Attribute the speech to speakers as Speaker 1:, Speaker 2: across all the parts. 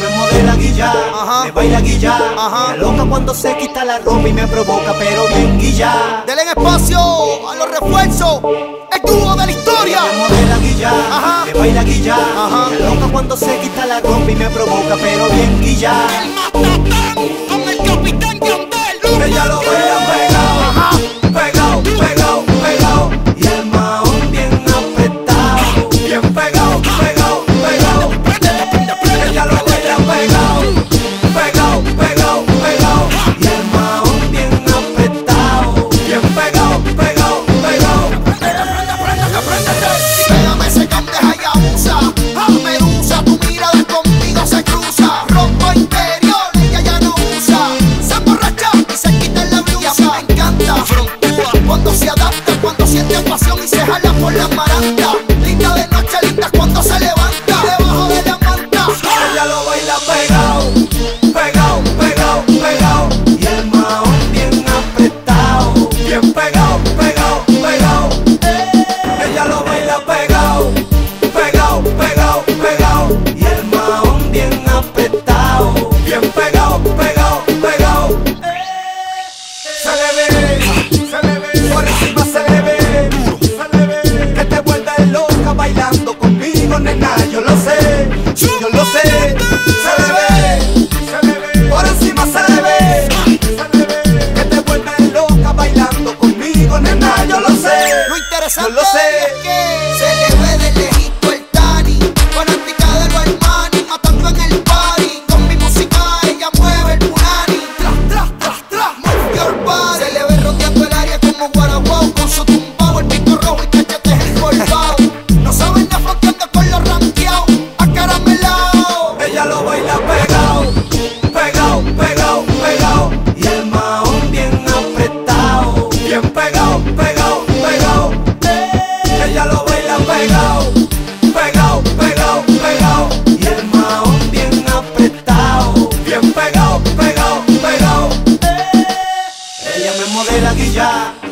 Speaker 1: me modela guilla,
Speaker 2: Ajá.
Speaker 1: me baila guilla.
Speaker 2: Ajá.
Speaker 1: Me loca cuando se quita la ropa y me provoca, pero bien guilla.
Speaker 2: Denle espacio a los refuerzos, el dúo de la historia.
Speaker 1: Me modela guilla,
Speaker 2: Ajá.
Speaker 1: me baila guilla.
Speaker 2: Ajá.
Speaker 1: Me loca cuando se quita la ropa y me provoca, pero bien guilla.
Speaker 2: El matatán con el capitán Yandel.
Speaker 1: Ella lo ve.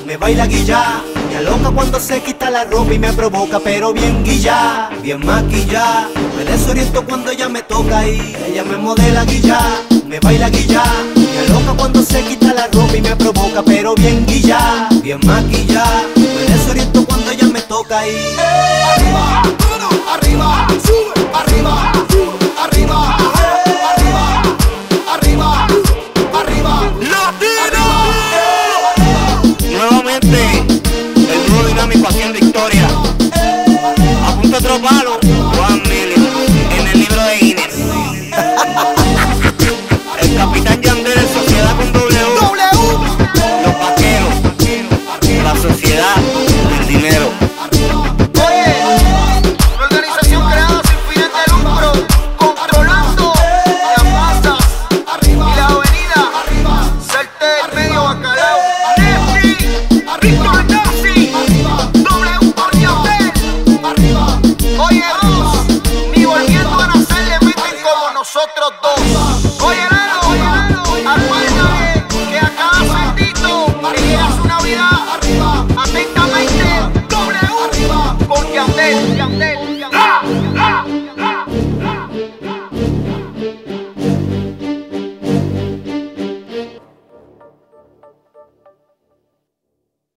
Speaker 1: me baila guilla. Me aloca cuando se quita la ropa y me provoca, pero bien guilla, bien maquilla. Me desoriento cuando ella me toca y ella me modela guilla, me baila guilla. Me aloca cuando se quita la ropa y me provoca, pero bien guilla, bien maquilla. Me desoriento cuando ella me toca y. Arriba, arriba, sube, arriba, sube.